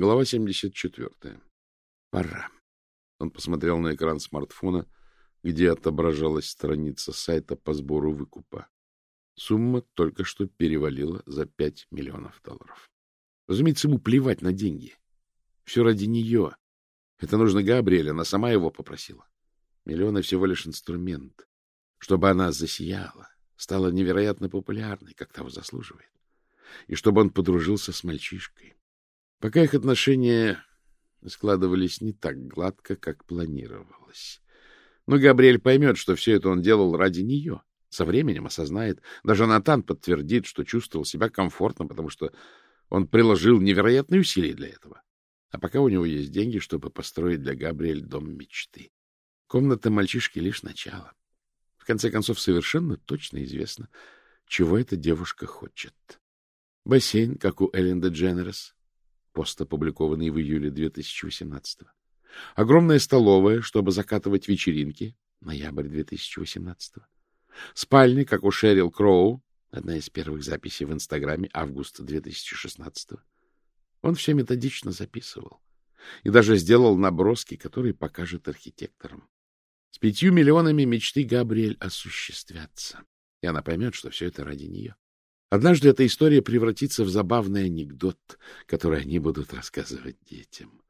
Глава 74. Пора. Он посмотрел на экран смартфона, где отображалась страница сайта по сбору выкупа. Сумма только что перевалила за 5 миллионов долларов. Разумеется, ему плевать на деньги. Все ради нее. Это нужно Габриэль, она сама его попросила. Миллионы всего лишь инструмент, чтобы она засияла, стала невероятно популярной, как того заслуживает, и чтобы он подружился с мальчишкой. Пока их отношения складывались не так гладко, как планировалось. Но Габриэль поймет, что все это он делал ради нее. Со временем осознает. Даже Натан подтвердит, что чувствовал себя комфортно, потому что он приложил невероятные усилия для этого. А пока у него есть деньги, чтобы построить для Габриэль дом мечты. Комната мальчишки — лишь начало. В конце концов, совершенно точно известно, чего эта девушка хочет. Бассейн, как у Эллен Дженерес, пост, опубликованный в июле 2018 -го. Огромная столовая, чтобы закатывать вечеринки, ноябрь 2018 -го. Спальня, как у Шерил Кроу, одна из первых записей в Инстаграме, августа 2016 -го. Он все методично записывал и даже сделал наброски, которые покажет архитекторам. С пятью миллионами мечты Габриэль осуществятся, и она поймет, что все это ради нее. Однажды эта история превратится в забавный анекдот, который они будут рассказывать детям.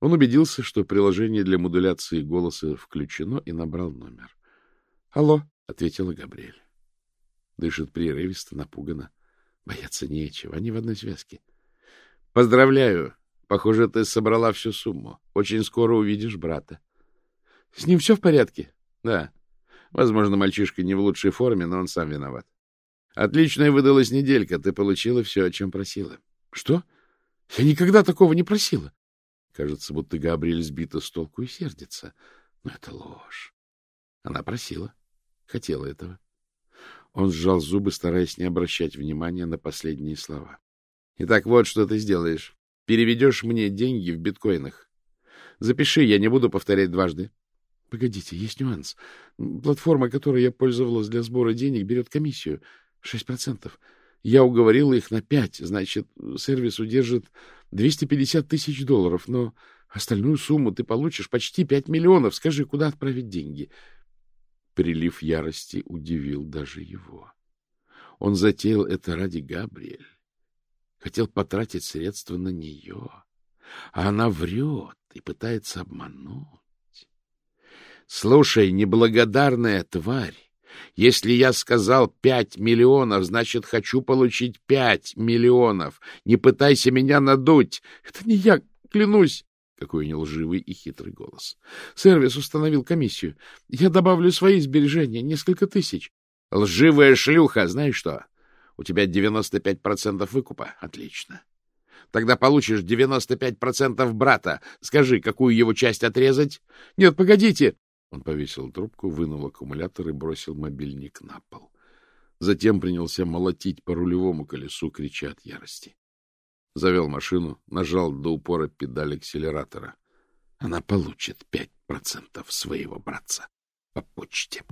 Он убедился, что приложение для модуляции голоса включено, и набрал номер. — Алло, — ответила Габриэль. Дышит прерывисто, напуганно. Бояться нечего, они в одной связке. — Поздравляю. Похоже, ты собрала всю сумму. Очень скоро увидишь брата. — С ним все в порядке? — Да. Возможно, мальчишка не в лучшей форме, но он сам виноват. Отличная выдалась неделька. Ты получила все, о чем просила. — Что? Я никогда такого не просила. Кажется, будто Габриэль сбита с толку и сердится. Но это ложь. Она просила. Хотела этого. Он сжал зубы, стараясь не обращать внимания на последние слова. — Итак, вот что ты сделаешь. Переведешь мне деньги в биткоинах. Запиши, я не буду повторять дважды. — Погодите, есть нюанс. Платформа, которой я пользовалась для сбора денег, берет комиссию — Шесть процентов. Я уговорила их на пять, значит, сервис удержит 250 тысяч долларов, но остальную сумму ты получишь почти пять миллионов. Скажи, куда отправить деньги? Прилив ярости удивил даже его. Он затеял это ради Габриэль. Хотел потратить средства на нее. А она врет и пытается обмануть. Слушай, неблагодарная тварь, если я сказал пять миллионов, значит, хочу получить пять миллионов. Не пытайся меня надуть. Это не я, клянусь. Какой нелживый и хитрый голос. Сервис установил комиссию. Я добавлю свои сбережения, несколько тысяч. Лживая шлюха, знаешь что? У тебя 95% выкупа. Отлично. Тогда получишь 95% брата. Скажи, какую его часть отрезать? Нет, погодите. Он повесил трубку, вынул аккумулятор и бросил мобильник на пол. Затем принялся молотить по рулевому колесу, крича от ярости. Завел машину, нажал до упора педаль акселератора. Она получит пять процентов своего братца по почте.